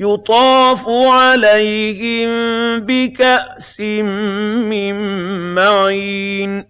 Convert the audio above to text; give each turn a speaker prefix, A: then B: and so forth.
A: يُطَافُ عَلَيْهِم بِكَأْسٍ مِّن مَّعِينٍ.